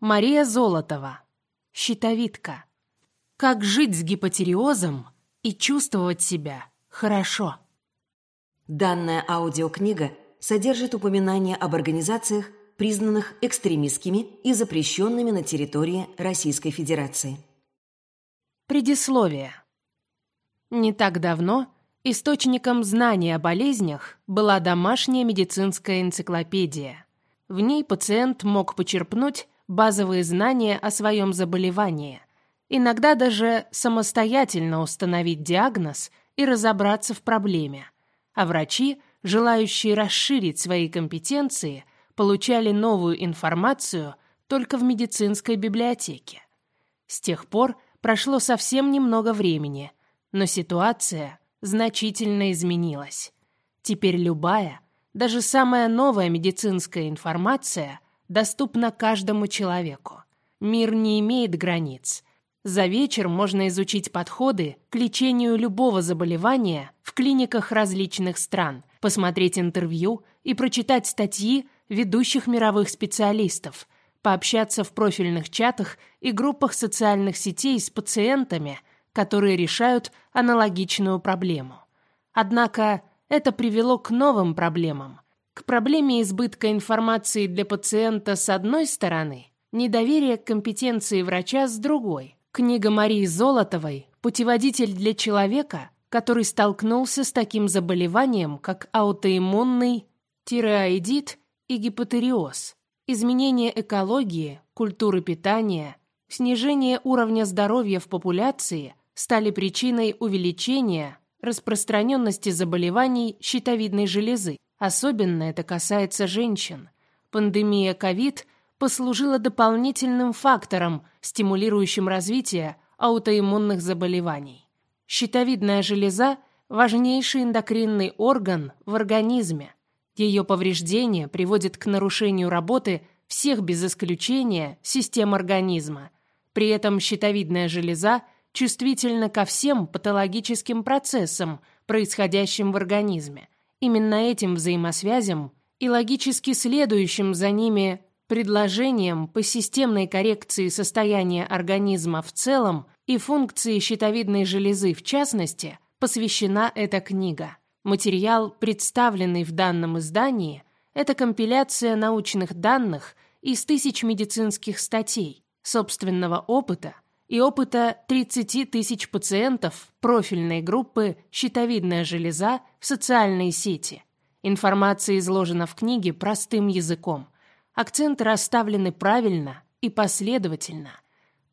Мария Золотова. Щитовидка. Как жить с гипотериозом и чувствовать себя хорошо. Данная аудиокнига содержит упоминания об организациях, признанных экстремистскими и запрещенными на территории Российской Федерации. Предисловие. Не так давно источником знаний о болезнях была домашняя медицинская энциклопедия. В ней пациент мог почерпнуть базовые знания о своем заболевании, иногда даже самостоятельно установить диагноз и разобраться в проблеме, а врачи, желающие расширить свои компетенции, получали новую информацию только в медицинской библиотеке. С тех пор прошло совсем немного времени, но ситуация значительно изменилась. Теперь любая, даже самая новая медицинская информация доступна каждому человеку. Мир не имеет границ. За вечер можно изучить подходы к лечению любого заболевания в клиниках различных стран, посмотреть интервью и прочитать статьи ведущих мировых специалистов, пообщаться в профильных чатах и группах социальных сетей с пациентами, которые решают аналогичную проблему. Однако это привело к новым проблемам. К проблеме избытка информации для пациента с одной стороны, недоверие к компетенции врача с другой. Книга Марии Золотовой «Путеводитель для человека», который столкнулся с таким заболеванием, как аутоиммунный тиреоидит и гипотериоз, изменение экологии, культуры питания, снижение уровня здоровья в популяции стали причиной увеличения распространенности заболеваний щитовидной железы. Особенно это касается женщин. Пандемия ковид послужила дополнительным фактором, стимулирующим развитие аутоиммунных заболеваний. Щитовидная железа – важнейший эндокринный орган в организме. Ее повреждение приводит к нарушению работы всех без исключения систем организма. При этом щитовидная железа – чувствительна ко всем патологическим процессам, происходящим в организме. Именно этим взаимосвязям и логически следующим за ними предложением по системной коррекции состояния организма в целом и функции щитовидной железы в частности посвящена эта книга. Материал, представленный в данном издании, это компиляция научных данных из тысяч медицинских статей, собственного опыта – и опыта 30 тысяч пациентов профильной группы «Щитовидная железа» в социальной сети. Информация изложена в книге простым языком. Акценты расставлены правильно и последовательно.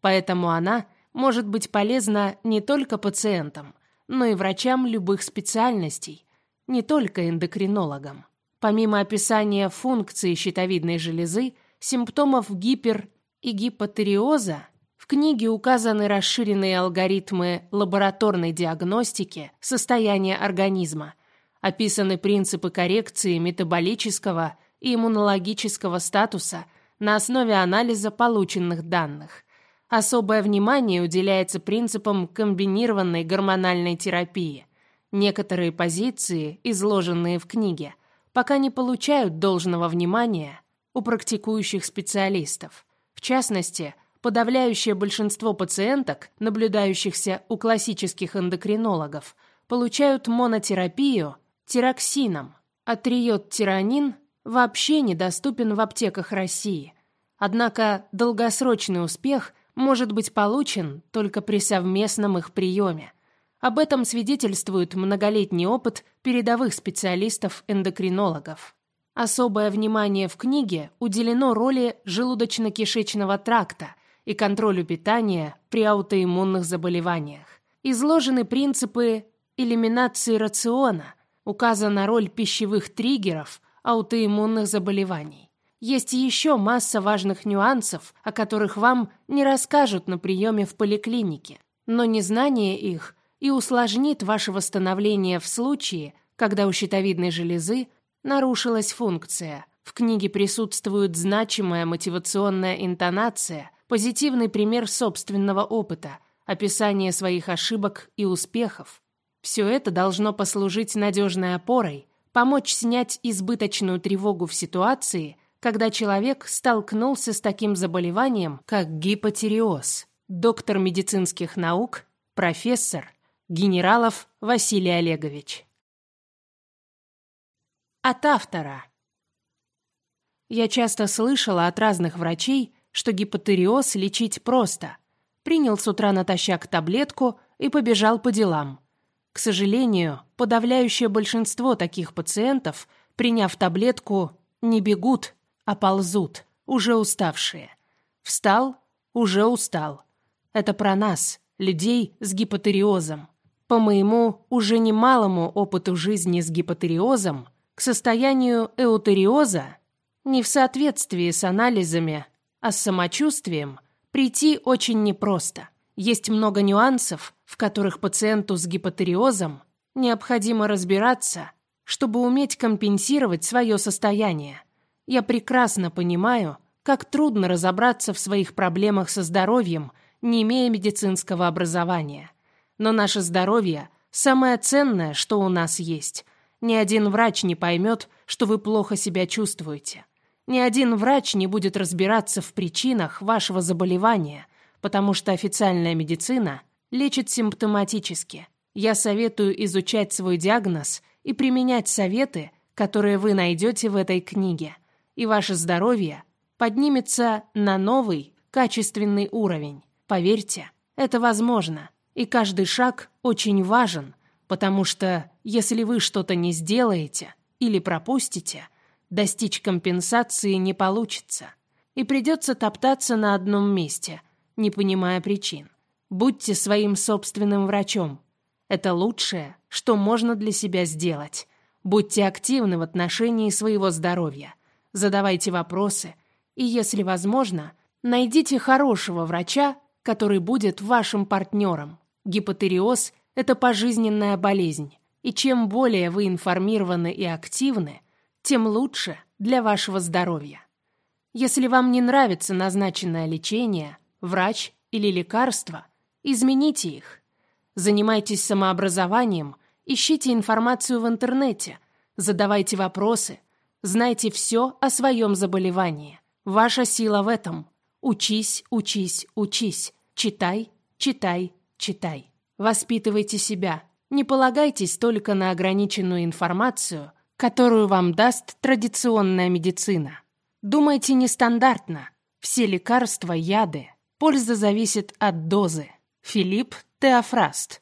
Поэтому она может быть полезна не только пациентам, но и врачам любых специальностей, не только эндокринологам. Помимо описания функции щитовидной железы, симптомов гипер- и гипотериоза в книге указаны расширенные алгоритмы лабораторной диагностики состояния организма, описаны принципы коррекции метаболического и иммунологического статуса на основе анализа полученных данных. Особое внимание уделяется принципам комбинированной гормональной терапии. Некоторые позиции, изложенные в книге, пока не получают должного внимания у практикующих специалистов. В частности, Подавляющее большинство пациенток, наблюдающихся у классических эндокринологов, получают монотерапию тироксином, а триод-тиранин вообще недоступен в аптеках России. Однако долгосрочный успех может быть получен только при совместном их приеме. Об этом свидетельствует многолетний опыт передовых специалистов-эндокринологов. Особое внимание в книге уделено роли желудочно-кишечного тракта – и контролю питания при аутоиммунных заболеваниях. Изложены принципы элиминации рациона, указана роль пищевых триггеров аутоиммунных заболеваний. Есть еще масса важных нюансов, о которых вам не расскажут на приеме в поликлинике, но незнание их и усложнит ваше восстановление в случае, когда у щитовидной железы нарушилась функция. В книге присутствует значимая мотивационная интонация, позитивный пример собственного опыта, описание своих ошибок и успехов. Все это должно послужить надежной опорой, помочь снять избыточную тревогу в ситуации, когда человек столкнулся с таким заболеванием, как гипотереоз. Доктор медицинских наук, профессор, генералов Василий Олегович. От автора. Я часто слышала от разных врачей, что гипотереоз лечить просто. Принял с утра натощак таблетку и побежал по делам. К сожалению, подавляющее большинство таких пациентов, приняв таблетку, не бегут, а ползут, уже уставшие. Встал, уже устал. Это про нас, людей с гипотереозом. По моему уже немалому опыту жизни с гипотереозом, к состоянию эутериоза, не в соответствии с анализами, а с самочувствием, прийти очень непросто. Есть много нюансов, в которых пациенту с гипотереозом необходимо разбираться, чтобы уметь компенсировать свое состояние. Я прекрасно понимаю, как трудно разобраться в своих проблемах со здоровьем, не имея медицинского образования. Но наше здоровье – самое ценное, что у нас есть. Ни один врач не поймет, что вы плохо себя чувствуете. Ни один врач не будет разбираться в причинах вашего заболевания, потому что официальная медицина лечит симптоматически. Я советую изучать свой диагноз и применять советы, которые вы найдете в этой книге – и ваше здоровье поднимется на новый, качественный уровень. Поверьте, это возможно, и каждый шаг очень важен, потому что если вы что-то не сделаете или пропустите, достичь компенсации не получится, и придется топтаться на одном месте, не понимая причин. Будьте своим собственным врачом. Это лучшее, что можно для себя сделать. Будьте активны в отношении своего здоровья – задавайте вопросы и, если возможно, найдите хорошего врача, который будет вашим партнером. Гипотереоз – это пожизненная болезнь, и чем более вы информированы и активны, тем лучше для вашего здоровья. Если вам не нравится назначенное лечение, врач или лекарство, измените их. Занимайтесь самообразованием, ищите информацию в интернете, задавайте вопросы, Знайте все о своем заболевании. Ваша сила в этом. Учись, учись, учись. Читай, читай, читай. Воспитывайте себя. Не полагайтесь только на ограниченную информацию, которую вам даст традиционная медицина. Думайте нестандартно. Все лекарства – яды. Польза зависит от дозы. Филипп Теофраст.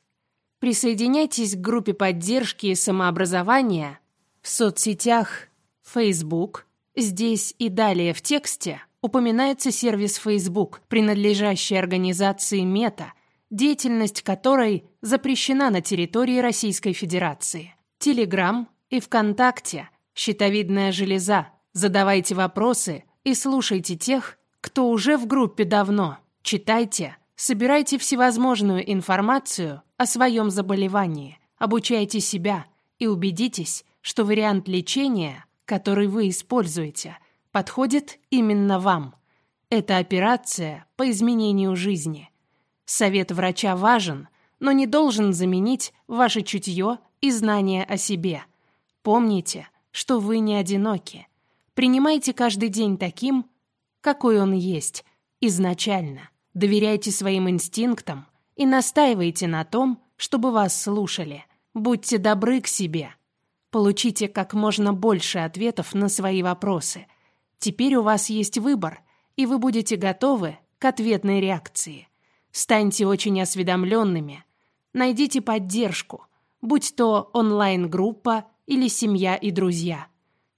Присоединяйтесь к группе поддержки и самообразования в соцсетях Facebook. Здесь и далее в тексте упоминается сервис Facebook, принадлежащий организации Мета, деятельность которой запрещена на территории Российской Федерации. Telegram и ВКонтакте, щитовидная железа. Задавайте вопросы и слушайте тех, кто уже в группе давно. Читайте, собирайте всевозможную информацию о своем заболевании, обучайте себя и убедитесь, что вариант лечения – который вы используете, подходит именно вам. Это операция по изменению жизни. Совет врача важен, но не должен заменить ваше чутье и знания о себе. Помните, что вы не одиноки. Принимайте каждый день таким, какой он есть, изначально. Доверяйте своим инстинктам и настаивайте на том, чтобы вас слушали. Будьте добры к себе – Получите как можно больше ответов на свои вопросы. Теперь у вас есть выбор, и вы будете готовы к ответной реакции. Станьте очень осведомленными. Найдите поддержку, будь то онлайн-группа или семья и друзья.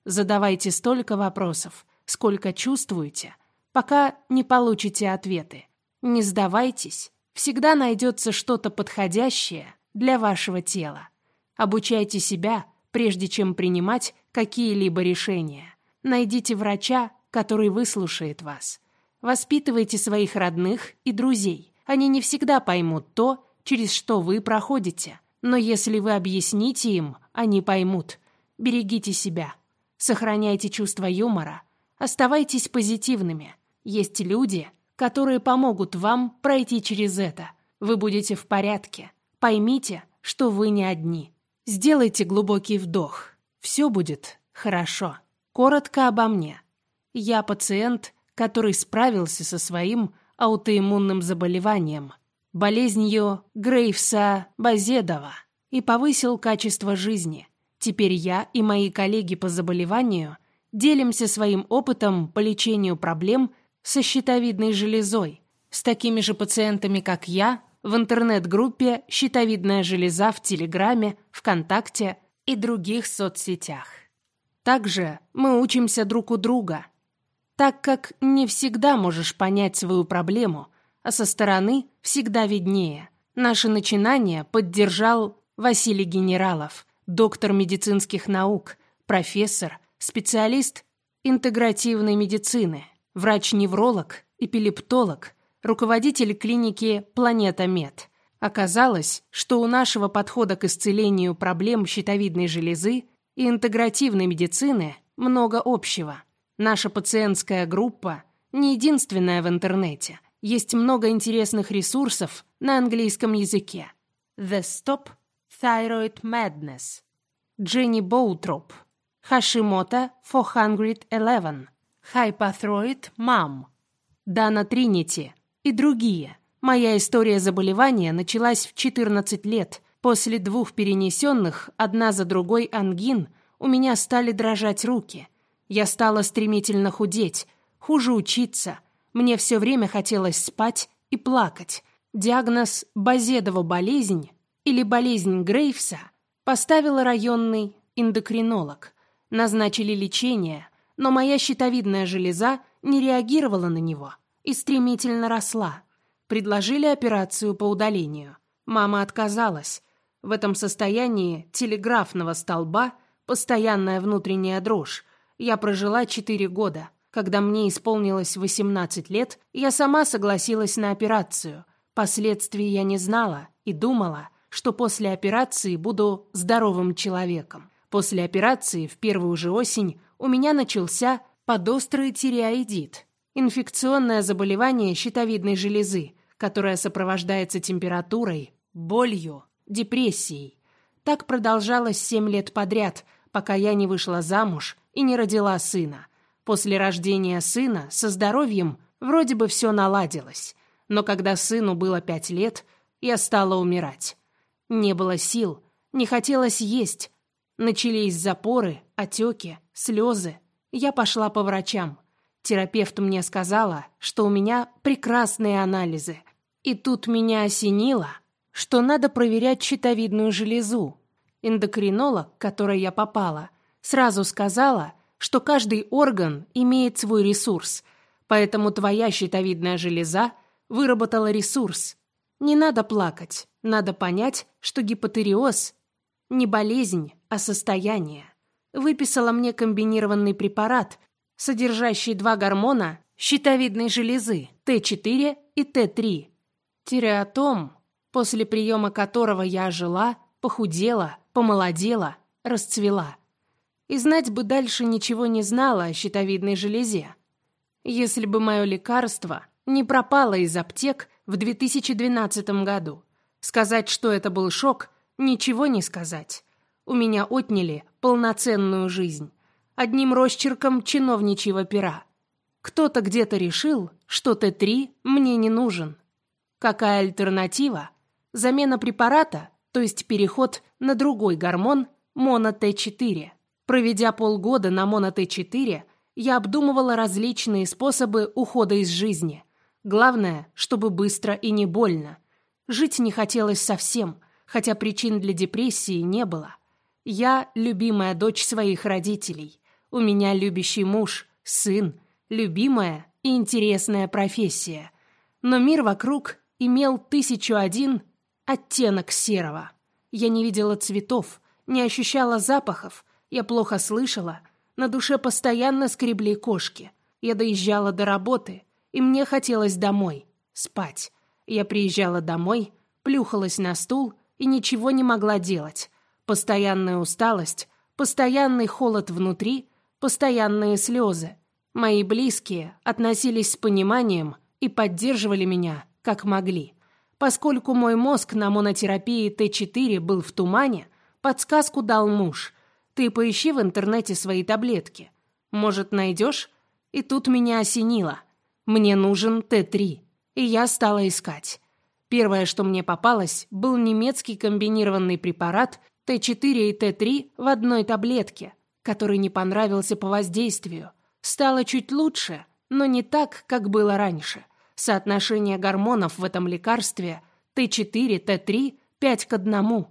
Задавайте столько вопросов, сколько чувствуете, пока не получите ответы. Не сдавайтесь, всегда найдется что-то подходящее для вашего тела. Обучайте себя – прежде чем принимать какие-либо решения. Найдите врача, который выслушает вас. Воспитывайте своих родных и друзей. Они не всегда поймут то, через что вы проходите. Но если вы объясните им, они поймут. Берегите себя. Сохраняйте чувство юмора. Оставайтесь позитивными. Есть люди, которые помогут вам пройти через это. Вы будете в порядке. Поймите, что вы не одни. Сделайте глубокий вдох. Все будет хорошо. Коротко обо мне. Я пациент, который справился со своим аутоиммунным заболеванием, болезнью Грейвса-Базедова, и повысил качество жизни. Теперь я и мои коллеги по заболеванию делимся своим опытом по лечению проблем со щитовидной железой с такими же пациентами, как я, в интернет-группе «Щитовидная железа» в Телеграме, ВКонтакте и других соцсетях. Также мы учимся друг у друга, так как не всегда можешь понять свою проблему, а со стороны всегда виднее. Наше начинание поддержал Василий Генералов, доктор медицинских наук, профессор, специалист интегративной медицины, врач-невролог, эпилептолог, руководитель клиники «Планета Мед». Оказалось, что у нашего подхода к исцелению проблем щитовидной железы и интегративной медицины много общего. Наша пациентская группа не единственная в интернете. Есть много интересных ресурсов на английском языке. The Stop Thyroid Madness. Дженни Боутроп. Hashimoto 411. Hypothyroid Mom. Дана Тринити и другие. Моя история заболевания началась в 14 лет. После двух перенесенных, одна за другой ангин, у меня стали дрожать руки. Я стала стремительно худеть, хуже учиться. Мне все время хотелось спать и плакать. Диагноз «Базедова болезнь» или болезнь Грейвса поставила районный эндокринолог. Назначили лечение, но моя щитовидная железа не реагировала на него – и стремительно росла. Предложили операцию по удалению. Мама отказалась. В этом состоянии телеграфного столба постоянная внутренняя дрожь. Я прожила четыре года. Когда мне исполнилось 18 лет, я сама согласилась на операцию. Последствий я не знала и думала, что после операции буду здоровым человеком. После операции в первую же осень у меня начался подострый тиреоидит, Инфекционное заболевание щитовидной железы, которое сопровождается температурой, болью, депрессией. Так продолжалось семь лет подряд, пока я не вышла замуж и не родила сына. После рождения сына со здоровьем вроде бы все наладилось, но когда сыну было пять лет, я стала умирать. Не было сил, не хотелось есть. Начались запоры, отеки, слезы. Я пошла по врачам. Терапевт мне сказала, что у меня прекрасные анализы. И тут меня осенило, что надо проверять щитовидную железу. Эндокринолог, к которой я попала, сразу сказала, что каждый орган имеет свой ресурс, поэтому твоя щитовидная железа выработала ресурс. Не надо плакать, надо понять, что гипотериоз – не болезнь, а состояние. Выписала мне комбинированный препарат – содержащий два гормона щитовидной железы Т4 и Т3. Тиреотом, после приема которого я жила, похудела, помолодела, расцвела. И знать бы дальше ничего не знала о щитовидной железе. Если бы мое лекарство не пропало из аптек в 2012 году. Сказать, что это был шок, ничего не сказать. У меня отняли полноценную жизнь одним росчерком чиновничьего пера. Кто-то где-то решил, что Т3 мне не нужен. Какая альтернатива? Замена препарата, то есть переход на другой гормон моно-Т4. Проведя полгода на моно-Т4, я обдумывала различные способы ухода из жизни. Главное, чтобы быстро и не больно. Жить не хотелось совсем, хотя причин для депрессии не было. Я любимая дочь своих родителей. У меня любящий муж, сын, любимая и интересная профессия. Но мир вокруг имел тысячу один оттенок серого. Я не видела цветов, не ощущала запахов, я плохо слышала, на душе постоянно скребли кошки. Я доезжала до работы, и мне хотелось домой, спать. Я приезжала домой, плюхалась на стул и ничего не могла делать. Постоянная усталость, постоянный холод внутри постоянные слезы. Мои близкие относились с пониманием и поддерживали меня, как могли. Поскольку мой мозг на монотерапии Т4 был в тумане, подсказку дал муж. Ты поищи в интернете свои таблетки. Может, найдешь? И тут меня осенило. Мне нужен Т3. И я стала искать. Первое, что мне попалось, был немецкий комбинированный препарат Т4 и Т3 в одной таблетке, который не понравился по воздействию. Стало чуть лучше, но не так, как было раньше. Соотношение гормонов в этом лекарстве Т4, Т3 5 к 1.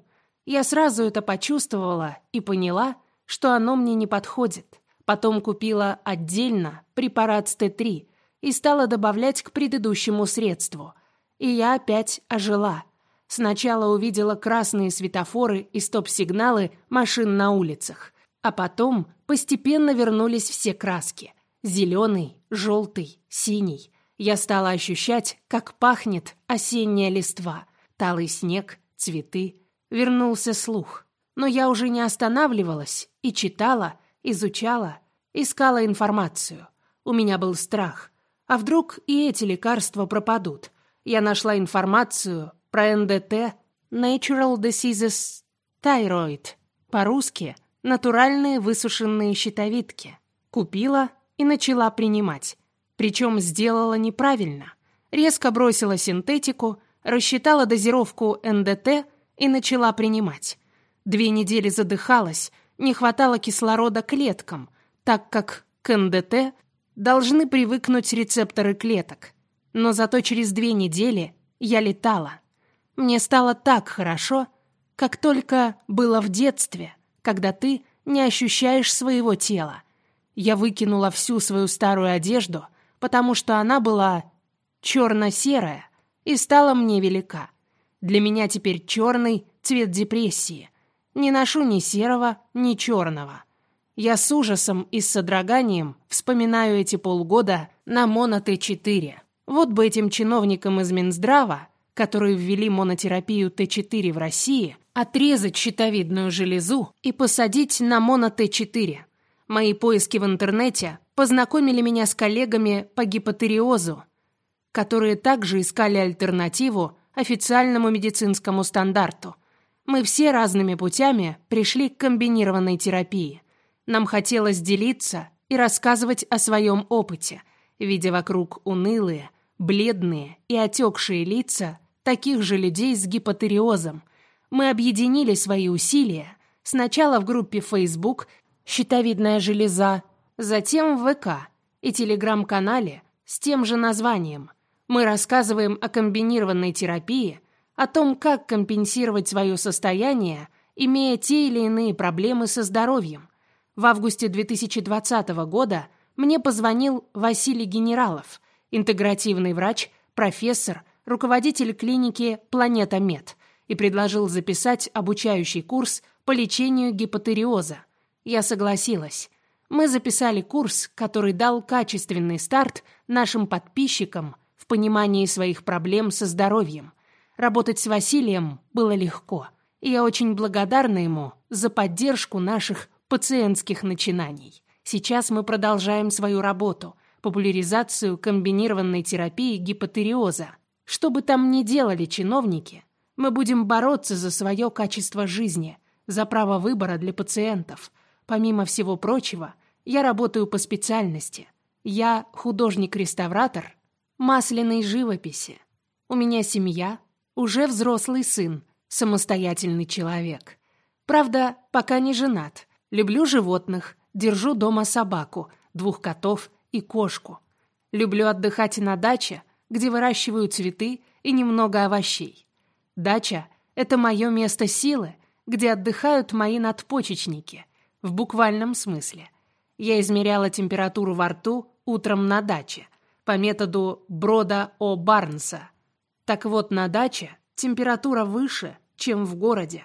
Я сразу это почувствовала и поняла, что оно мне не подходит. Потом купила отдельно препарат с Т3 и стала добавлять к предыдущему средству. И я опять ожила. Сначала увидела красные светофоры и стоп-сигналы машин на улицах, а потом постепенно вернулись все краски. Зеленый, желтый, синий. Я стала ощущать, как пахнет осенняя листва, талый снег, цветы. Вернулся слух. Но я уже не останавливалась и читала, изучала, искала информацию. У меня был страх. А вдруг и эти лекарства пропадут? Я нашла информацию про НДТ Natural Diseases Thyroid. По-русски натуральные высушенные щитовидки. Купила и начала принимать. Причем сделала неправильно. Резко бросила синтетику, рассчитала дозировку НДТ и начала принимать. Две недели задыхалась, не хватало кислорода клеткам, так как к НДТ должны привыкнуть рецепторы клеток. Но зато через две недели я летала. Мне стало так хорошо, как только было в детстве, когда ты не ощущаешь своего тела. Я выкинула всю свою старую одежду, потому что она была черно-серая и стала мне велика. Для меня теперь черный цвет депрессии. Не ношу ни серого, ни черного. Я с ужасом и с содроганием вспоминаю эти полгода на Моно Т4. Вот бы этим чиновникам из Минздрава, которые ввели монотерапию Т4 в России, отрезать щитовидную железу и посадить на Моно Т4. Мои поиски в интернете познакомили меня с коллегами по гипотериозу, которые также искали альтернативу официальному медицинскому стандарту. Мы все разными путями пришли к комбинированной терапии. Нам хотелось делиться и рассказывать о своем опыте, видя вокруг унылые, бледные и отекшие лица таких же людей с гипотериозом. Мы объединили свои усилия сначала в группе Facebook «Щитовидная железа», затем в ВК и телеграм-канале с тем же названием – мы рассказываем о комбинированной терапии, о том, как компенсировать свое состояние, имея те или иные проблемы со здоровьем. В августе 2020 года мне позвонил Василий Генералов, интегративный врач, профессор, руководитель клиники «Планета Мед», и предложил записать обучающий курс по лечению гипотериоза. Я согласилась. Мы записали курс, который дал качественный старт нашим подписчикам – в понимании своих проблем со здоровьем. Работать с Василием было легко, и я очень благодарна ему за поддержку наших пациентских начинаний. Сейчас мы продолжаем свою работу – популяризацию комбинированной терапии гипотериоза. Что бы там ни делали чиновники, мы будем бороться за свое качество жизни, за право выбора для пациентов. Помимо всего прочего, я работаю по специальности. Я художник-реставратор масляной живописи. У меня семья, уже взрослый сын, самостоятельный человек. Правда, пока не женат. Люблю животных, держу дома собаку, двух котов и кошку. Люблю отдыхать на даче, где выращиваю цветы и немного овощей. Дача — это мое место силы, где отдыхают мои надпочечники, в буквальном смысле. Я измеряла температуру во рту утром на даче, по методу Брода О. Барнса. Так вот, на даче температура выше, чем в городе.